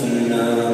النار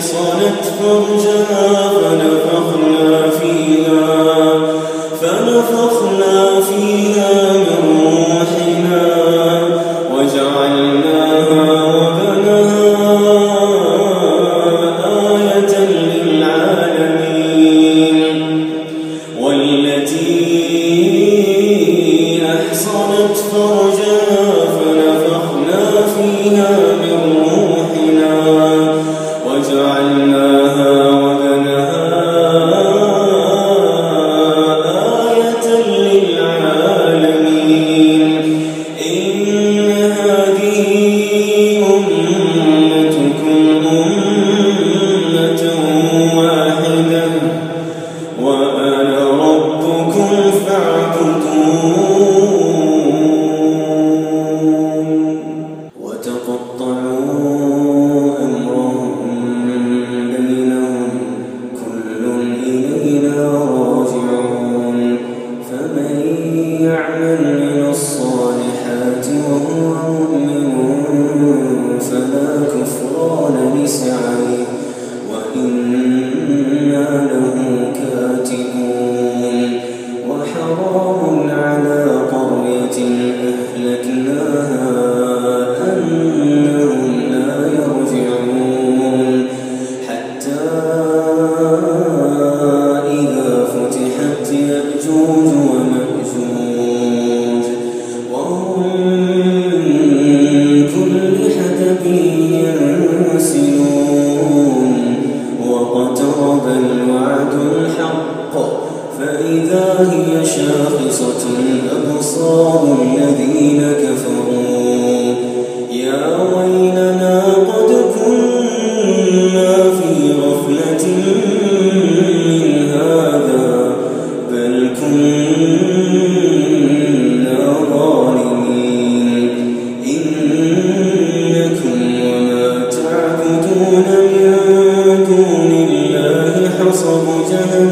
صنت فرجها فنفخنا فيها فنفخنا فيها من روحنا وجعلناها وبنها آية للعالمين. والتي أحصنت فرجها فنفخنا فيها الذين كفروا. يا ويلنا